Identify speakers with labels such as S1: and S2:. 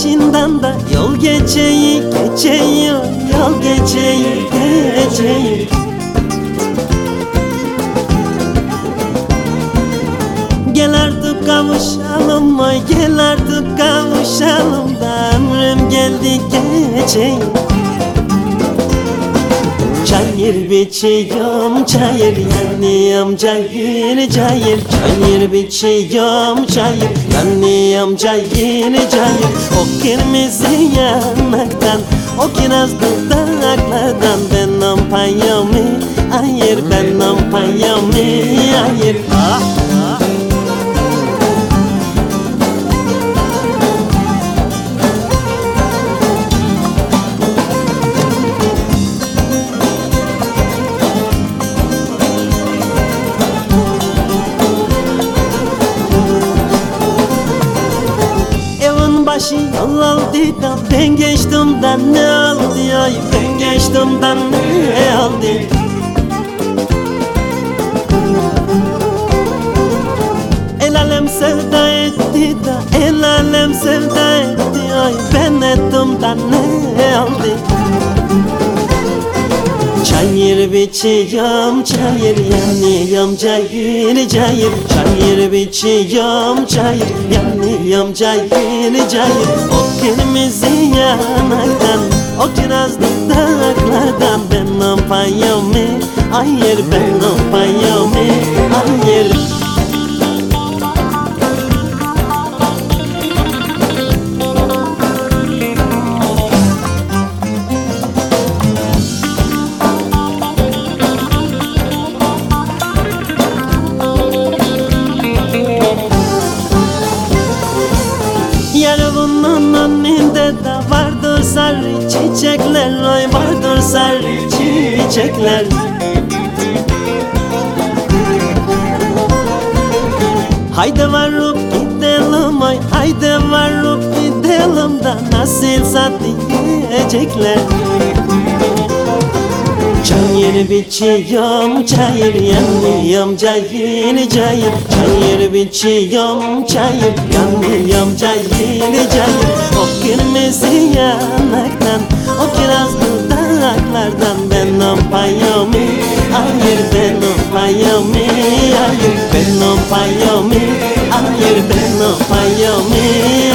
S1: başından da Yol geceyi geceyi Yol geceyi geceyi Gel artık kavuşalım mı Gel artık kavuşalım. Da Ömrüm geldi geceyi Çayır biçiyorum çayır yanıyorum çayır çayır Çayır biçiyorum çayır yanıyorum çayır çayır O kırmızı yanaktan o kiraz dudaklardan Ben on payomi hayır ben on payomi hayır. Ah, ah. Evin başı yol aldı da ben geçtim da ne oldu ay ben geçtim da ne oldu El alem sevda etti da el alem sevda etti. Ay ben ettim da ne oldu Çayır biçiyorum çayır yanıyorum çayır çayır. Çayır biçiyorum çayır yanıyorum çayır çayır. O kırmızı yanaktan o kiraz dudaklardan Ben o payomi hayır ben o payomi önünde de vardır sarı çiçekler Oy vardır sarı çiçekler. Haydi varıp gidelim oy Haydi varıp gidelim da nasıl sat diyecekler Çayır biçiyorum çayır yanıyorum çayır çayır Çayır biçiyorum çayır yanıyorum çayır çayır Kırmızı yanaktan o kiraz dudaklardan Ben o payomi hayır ben o payomi hayır ben o payomi hayır ben o payomi